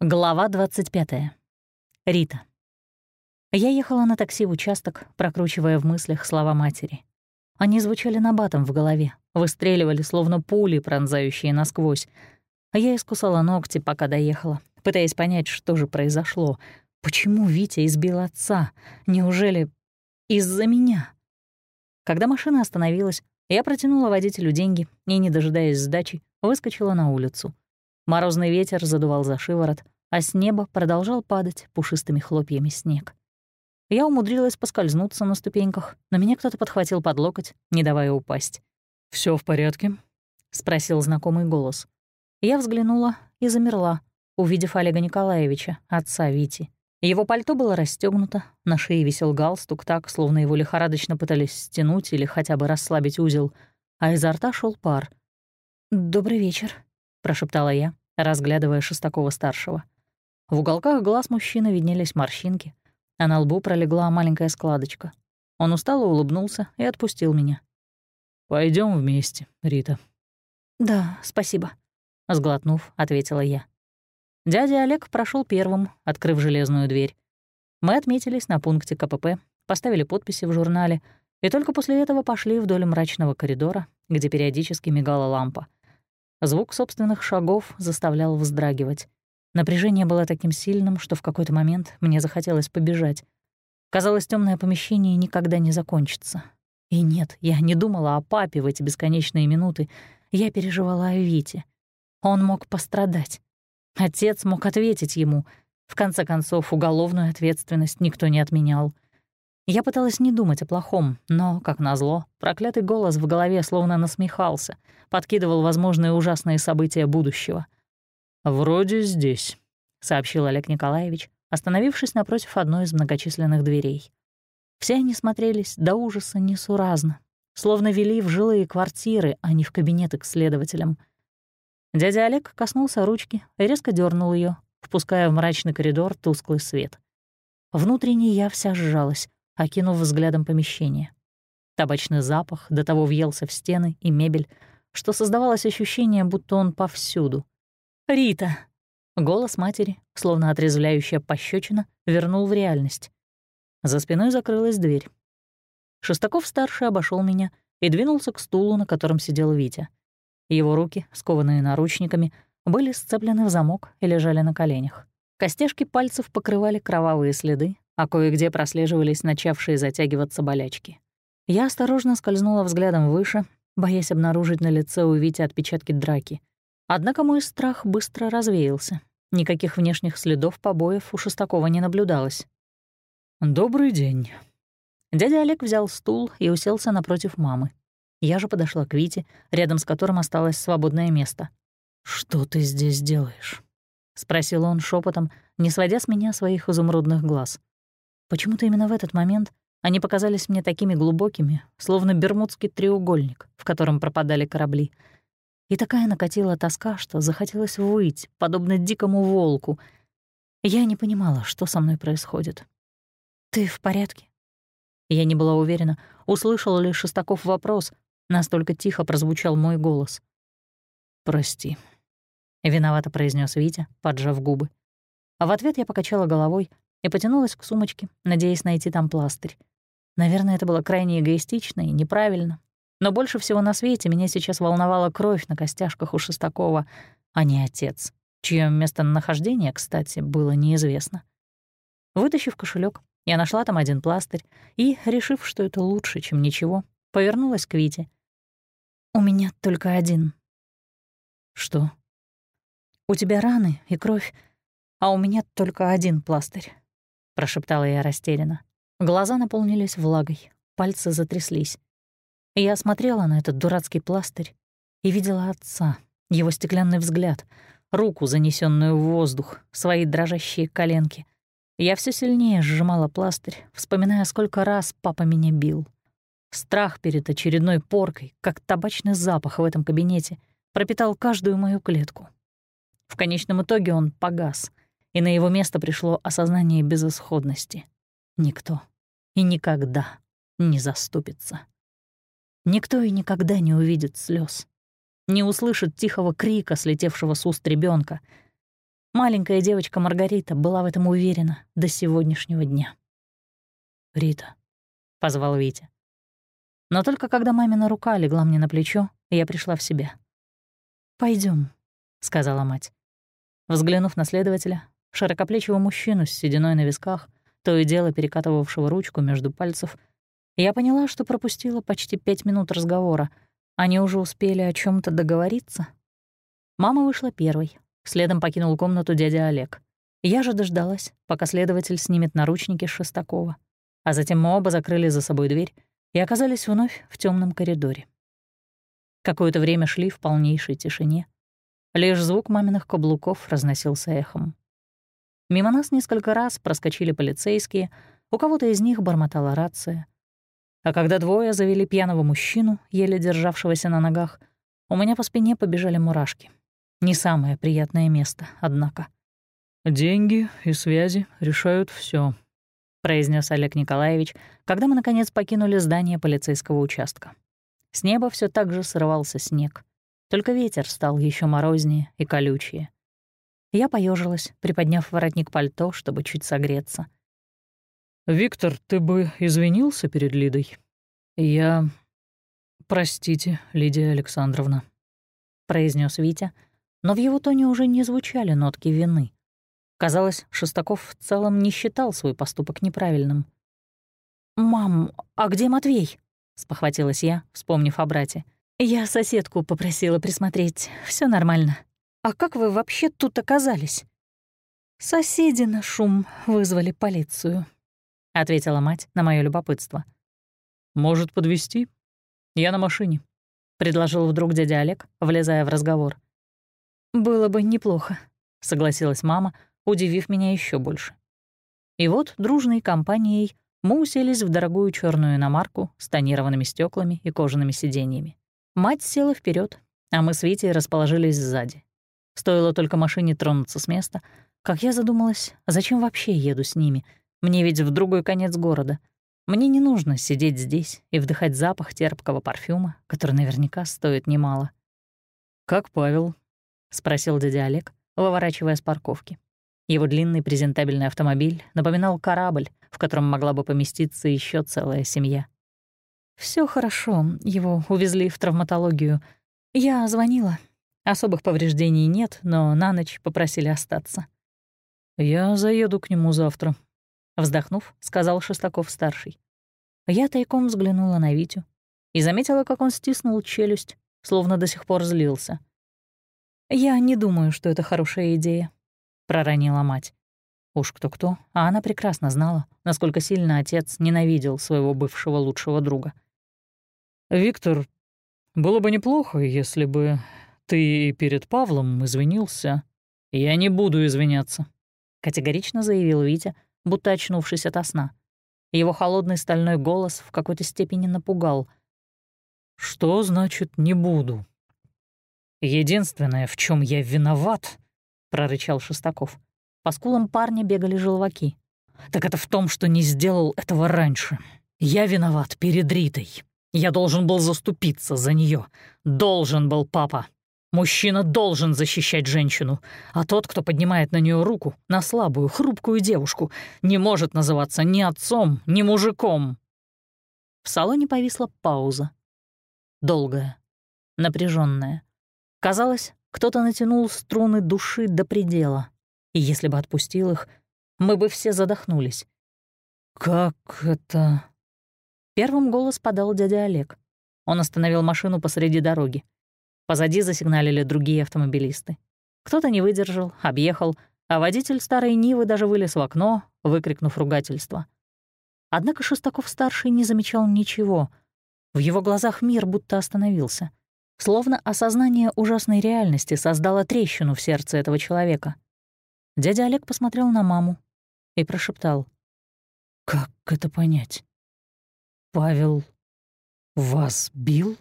Глава 25. Рита. Я ехала на такси в участок, прокручивая в мыслях слова матери. Они звучали набатом в голове, выстреливали, словно пули, пронзающие насквозь. Я искусала ногти, пока доехала, пытаясь понять, что же произошло. Почему Витя избил отца? Неужели из-за меня? Когда машина остановилась, я протянула водителю деньги и, не дожидаясь сдачи, выскочила на улицу. Морозный ветер задувал за шиворот, а с неба продолжал падать пушистыми хлопьями снег. Я умудрилась поскользнуться на ступеньках, но меня кто-то подхватил под локоть, не давая упасть. Все в порядке?» — спросил знакомый голос. Я взглянула и замерла, увидев Олега Николаевича, отца Вити. Его пальто было расстегнуто, на шее висел галстук так, словно его лихорадочно пытались стянуть или хотя бы расслабить узел, а изо рта шел пар. «Добрый вечер», — прошептала я, разглядывая Шестакова-старшего. В уголках глаз мужчины виднелись морщинки, а на лбу пролегла маленькая складочка. Он устало улыбнулся и отпустил меня. Пойдем вместе, Рита». «Да, спасибо», — сглотнув, ответила я. Дядя Олег прошел первым, открыв железную дверь. Мы отметились на пункте КПП, поставили подписи в журнале и только после этого пошли вдоль мрачного коридора, где периодически мигала лампа — Звук собственных шагов заставлял вздрагивать. Напряжение было таким сильным, что в какой-то момент мне захотелось побежать. Казалось, темное помещение никогда не закончится. И нет, я не думала о папе в эти бесконечные минуты. Я переживала о Вите. Он мог пострадать. Отец мог ответить ему. В конце концов, уголовную ответственность никто не отменял — я пыталась не думать о плохом, но, как назло, проклятый голос в голове словно насмехался, подкидывал возможные ужасные события будущего. «Вроде здесь», — сообщил Олег Николаевич, остановившись напротив одной из многочисленных дверей. Все они смотрелись до ужаса несуразно, словно вели в жилые квартиры, а не в кабинеты к следователям. Дядя Олег коснулся ручки и резко дернул ее, впуская в мрачный коридор тусклый свет. Внутренне я вся сжалась, окинув взглядом помещение. Табачный запах до того въелся в стены и мебель, что создавалось ощущение, будто он повсюду. «Рита!» Голос матери, словно отрезвляющая пощечина, вернул в реальность. За спиной закрылась дверь. Шестаков-старший обошел меня и двинулся к стулу, на котором сидел Витя. Его руки, скованные наручниками, были сцеплены в замок и лежали на коленях. Костяшки пальцев покрывали кровавые следы, а кое-где прослеживались начавшие затягиваться болячки. Я осторожно скользнула взглядом выше, боясь обнаружить на лице у Вити отпечатки драки. Однако мой страх быстро развеялся. Никаких внешних следов побоев у Шестакова не наблюдалось. «Добрый день». Дядя Олег взял стул и уселся напротив мамы. Я же подошла к Вите, рядом с которым осталось свободное место. «Что ты здесь делаешь?» — спросил он шепотом, не сводя с меня своих изумрудных глаз. Почему-то именно в этот момент они показались мне такими глубокими, словно бермудский треугольник, в котором пропадали корабли. И такая накатила тоска, что захотелось выть, подобно дикому волку. Я не понимала, что со мной происходит. «Ты в порядке?» Я не была уверена, услышал ли Шестаков вопрос, настолько тихо прозвучал мой голос. «Прости», — виновато произнес Витя, поджав губы. А в ответ я покачала головой, и потянулась к сумочке, надеясь найти там пластырь. Наверное, это было крайне эгоистично и неправильно. Но больше всего на свете меня сейчас волновала кровь на костяшках у Шестакова, а не отец, чье местонахождение, кстати, было неизвестно. Вытащив кошелек, я нашла там один пластырь и, решив, что это лучше, чем ничего, повернулась к Вите. «У меня только один». «Что?» «У тебя раны и кровь, а у меня только один пластырь прошептала я растерянно. Глаза наполнились влагой, пальцы затряслись. Я смотрела на этот дурацкий пластырь и видела отца, его стеклянный взгляд, руку, занесенную в воздух, свои дрожащие коленки. Я все сильнее сжимала пластырь, вспоминая, сколько раз папа меня бил. Страх перед очередной поркой, как табачный запах в этом кабинете, пропитал каждую мою клетку. В конечном итоге он погас, и на его место пришло осознание безысходности. Никто и никогда не заступится. Никто и никогда не увидит слез, не услышит тихого крика, слетевшего с уст ребенка. Маленькая девочка Маргарита была в этом уверена до сегодняшнего дня. «Рита», — позвал Витя. Но только когда мамина рука легла мне на плечо, я пришла в себя. Пойдем, сказала мать. Взглянув на следователя, широкоплечего мужчину с сединой на висках, то и дело перекатывавшего ручку между пальцев, я поняла, что пропустила почти пять минут разговора. Они уже успели о чем то договориться. Мама вышла первой. Следом покинул комнату дядя Олег. Я же дождалась, пока следователь снимет наручники Шестакова. А затем мы оба закрыли за собой дверь и оказались вновь в темном коридоре. Какое-то время шли в полнейшей тишине. Лишь звук маминых каблуков разносился эхом. Мимо нас несколько раз проскочили полицейские, у кого-то из них бормотала рация. А когда двое завели пьяного мужчину, еле державшегося на ногах, у меня по спине побежали мурашки. Не самое приятное место, однако. «Деньги и связи решают все, произнес Олег Николаевич, когда мы, наконец, покинули здание полицейского участка. С неба все так же срывался снег. Только ветер стал еще морознее и колючее. Я поежилась, приподняв воротник пальто, чтобы чуть согреться. «Виктор, ты бы извинился перед Лидой?» «Я... Простите, Лидия Александровна», — произнес Витя, но в его тоне уже не звучали нотки вины. Казалось, Шестаков в целом не считал свой поступок неправильным. «Мам, а где Матвей?» — спохватилась я, вспомнив о брате. «Я соседку попросила присмотреть. Все нормально. А как вы вообще тут оказались?» «Соседи на шум вызвали полицию», — ответила мать на мое любопытство. «Может, подвести? Я на машине», — предложил вдруг дядя Олег, влезая в разговор. «Было бы неплохо», — согласилась мама, удивив меня еще больше. И вот дружной компанией мы уселись в дорогую черную иномарку с тонированными стеклами и кожаными сиденьями. Мать села вперед, а мы с Витей расположились сзади. Стоило только машине тронуться с места, как я задумалась, зачем вообще еду с ними? Мне ведь в другой конец города. Мне не нужно сидеть здесь и вдыхать запах терпкого парфюма, который наверняка стоит немало. «Как Павел?» — спросил дядя Олег, выворачивая с парковки. Его длинный презентабельный автомобиль напоминал корабль, в котором могла бы поместиться еще целая семья. Все хорошо, его увезли в травматологию. Я звонила. Особых повреждений нет, но на ночь попросили остаться. «Я заеду к нему завтра», — вздохнув, сказал Шестаков-старший. Я тайком взглянула на Витю и заметила, как он стиснул челюсть, словно до сих пор злился. «Я не думаю, что это хорошая идея», проронила мать. Уж кто-кто, а она прекрасно знала, насколько сильно отец ненавидел своего бывшего лучшего друга. «Виктор, было бы неплохо, если бы ты перед Павлом извинился. Я не буду извиняться», — категорично заявил Витя, будто очнувшись ото сна. Его холодный стальной голос в какой-то степени напугал. «Что значит «не буду»?» «Единственное, в чем я виноват, — прорычал Шестаков. По скулам парня бегали желваки. «Так это в том, что не сделал этого раньше. Я виноват перед Ритой. Я должен был заступиться за нее. Должен был папа. Мужчина должен защищать женщину, а тот, кто поднимает на нее руку, на слабую, хрупкую девушку, не может называться ни отцом, ни мужиком». В салоне повисла пауза. Долгая, напряженная. Казалось, кто-то натянул струны души до предела, и если бы отпустил их, мы бы все задохнулись. «Как это...» Первым голос подал дядя Олег. Он остановил машину посреди дороги. Позади засигналили другие автомобилисты. Кто-то не выдержал, объехал, а водитель старой Нивы даже вылез в окно, выкрикнув ругательство. Однако Шестаков-старший не замечал ничего. В его глазах мир будто остановился. Словно осознание ужасной реальности создало трещину в сердце этого человека. Дядя Олег посмотрел на маму и прошептал. «Как это понять? Павел вас бил?»